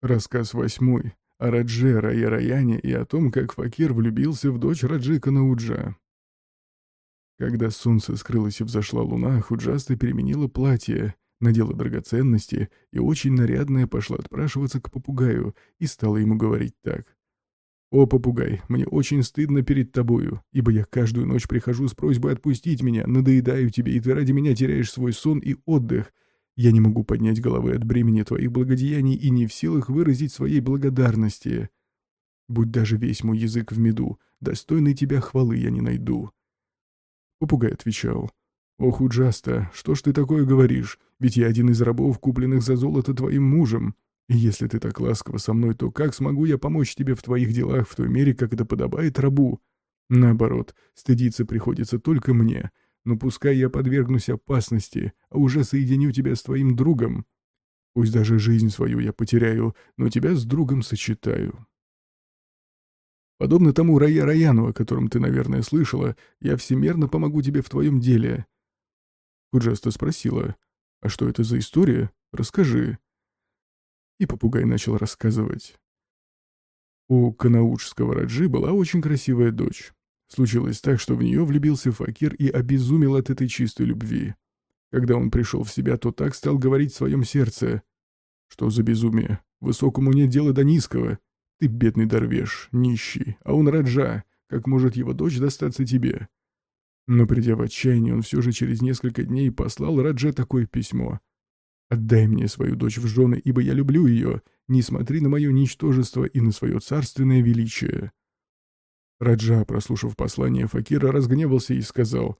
Рассказ восьмой. О Радже Рае Раяне и о том, как Факир влюбился в дочь Раджи Канауджа. Когда солнце скрылось и взошла луна, Худжаста переменила платье, надела драгоценности и очень нарядная пошла отпрашиваться к попугаю и стала ему говорить так. «О, попугай, мне очень стыдно перед тобою, ибо я каждую ночь прихожу с просьбой отпустить меня, надоедаю тебе, и ты ради меня теряешь свой сон и отдых. Я не могу поднять головы от бремени твоих благодеяний и не в силах выразить своей благодарности. Будь даже весь мой язык в меду, достойной тебя хвалы я не найду». Попугай отвечал. «Ох, Уджаста, что ж ты такое говоришь? Ведь я один из рабов, купленных за золото твоим мужем. И если ты так ласково со мной, то как смогу я помочь тебе в твоих делах в той мере, как это подобает рабу? Наоборот, стыдиться приходится только мне. Но пускай я подвергнусь опасности, а уже соединю тебя с твоим другом. Пусть даже жизнь свою я потеряю, но тебя с другом сочетаю. Подобно тому Рая Раяну, о котором ты, наверное, слышала, я всемерно помогу тебе в твоем деле. Худжаста спросила, а что это за история? Расскажи. И попугай начал рассказывать. У канаучского Раджи была очень красивая дочь. Случилось так, что в нее влюбился Факир и обезумел от этой чистой любви. Когда он пришел в себя, то так стал говорить в своем сердце. «Что за безумие? Высокому нет дела до низкого. Ты бедный дорвеш, нищий, а он Раджа. Как может его дочь достаться тебе?» Но придя в отчаяние, он все же через несколько дней послал Радже такое письмо. Отдай мне свою дочь в жены, ибо я люблю ее. Не смотри на мое ничтожество и на свое царственное величие». Раджа, прослушав послание Факира, разгневался и сказал,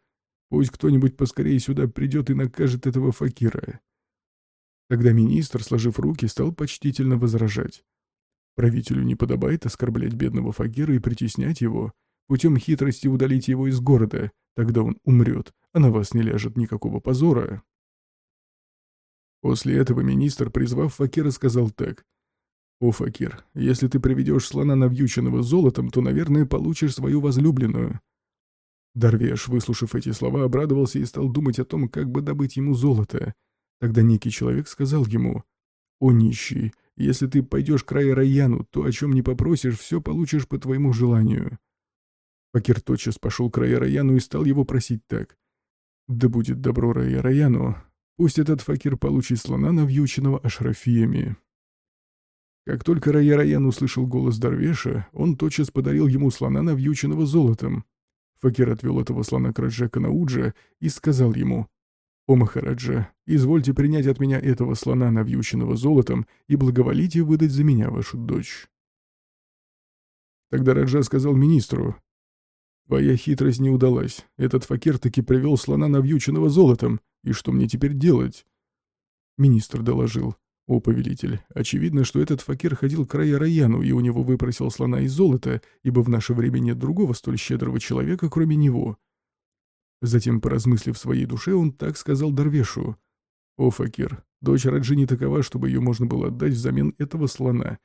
«Пусть кто-нибудь поскорее сюда придет и накажет этого Факира». Тогда министр, сложив руки, стал почтительно возражать. Правителю не подобает оскорблять бедного Факира и притеснять его, путем хитрости удалить его из города, тогда он умрет, а на вас не ляжет никакого позора. После этого министр, призвав Факира, сказал так. «О, Факир, если ты приведешь слона навьюченного золотом, то, наверное, получишь свою возлюбленную». Дарвеш, выслушав эти слова, обрадовался и стал думать о том, как бы добыть ему золото. Тогда некий человек сказал ему, «О, нищий, если ты пойдешь к Рае Раяну, то о чем не попросишь, все получишь по твоему желанию». Факир тотчас пошел к Рае Раяну и стал его просить так. «Да будет добро Рае Раяну, Пусть этот факир получит слона, навьюченного ашрафиями. Как только Рая Раян услышал голос Дарвеша, он тотчас подарил ему слона, навьюченного золотом. Факир отвел этого слона к Раджа Канауджа и сказал ему, «О, Махараджа, извольте принять от меня этого слона, навьюченного золотом, и благоволите выдать за меня вашу дочь». Тогда Раджа сказал министру, Твоя хитрость не удалась. Этот факир таки привел слона, навьюченного золотом. И что мне теперь делать?» Министр доложил. «О, повелитель, очевидно, что этот факир ходил к Рая Раяну, и у него выпросил слона из золота, ибо в наше время нет другого столь щедрого человека, кроме него». Затем, поразмыслив в своей душе, он так сказал Дарвешу. «О, факир, дочь Раджи не такова, чтобы ее можно было отдать взамен этого слона.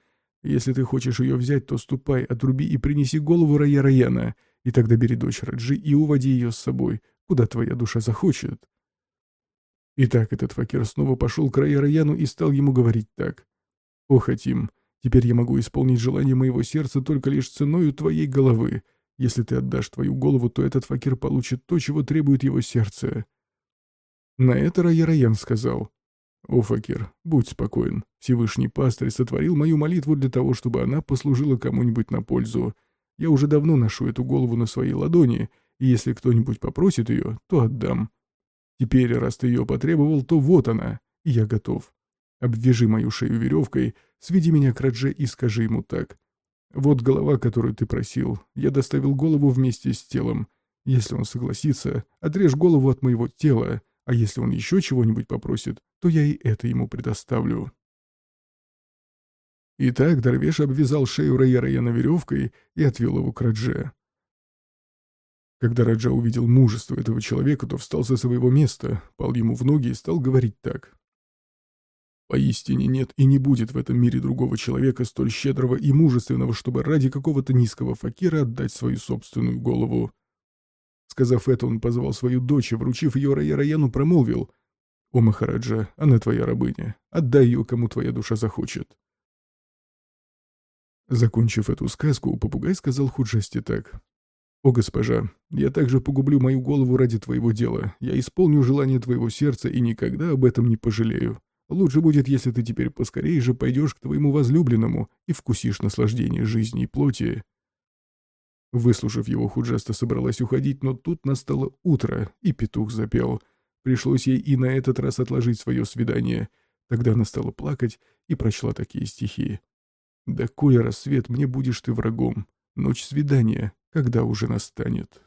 Если ты хочешь ее взять, то ступай, отруби и принеси голову Рая Раяна, и тогда бери дочь Раджи и уводи ее с собой, куда твоя душа захочет. Итак, этот факир снова пошел к Рая и стал ему говорить так. «О, Хатим, теперь я могу исполнить желание моего сердца только лишь ценою твоей головы. Если ты отдашь твою голову, то этот факир получит то, чего требует его сердце». На это Рая сказал. «О, факир, будь спокоен. Всевышний пастырь сотворил мою молитву для того, чтобы она послужила кому-нибудь на пользу. Я уже давно ношу эту голову на своей ладони, и если кто-нибудь попросит ее, то отдам. Теперь, раз ты ее потребовал, то вот она, и я готов. Обвяжи мою шею веревкой, сведи меня к Радже и скажи ему так. Вот голова, которую ты просил. Я доставил голову вместе с телом. Если он согласится, отрежь голову от моего тела, а если он еще чего-нибудь попросит, то я и это ему предоставлю. Итак, Дарвеш обвязал шею Рая Раяна веревкой и отвел его к Радже. Когда Раджа увидел мужество этого человека, то встал со своего места, пал ему в ноги и стал говорить так. «Поистине нет и не будет в этом мире другого человека столь щедрого и мужественного, чтобы ради какого-то низкого факира отдать свою собственную голову». Сказав это, он позвал свою дочь и, вручив ее Рая Раяну, промолвил. «О, Махараджа, она твоя рабыня. Отдай ее, кому твоя душа захочет». Закончив эту сказку, попугай сказал Худжесте так. «О, госпожа, я также погублю мою голову ради твоего дела. Я исполню желание твоего сердца и никогда об этом не пожалею. Лучше будет, если ты теперь поскорее же пойдешь к твоему возлюбленному и вкусишь наслаждение жизни и плоти». Выслушав его, Худжаста собралась уходить, но тут настало утро, и петух запел. Пришлось ей и на этот раз отложить свое свидание. Тогда она стала плакать и прочла такие стихи. «Да, коли рассвет, мне будешь ты врагом. Ночь свидания, когда уже настанет».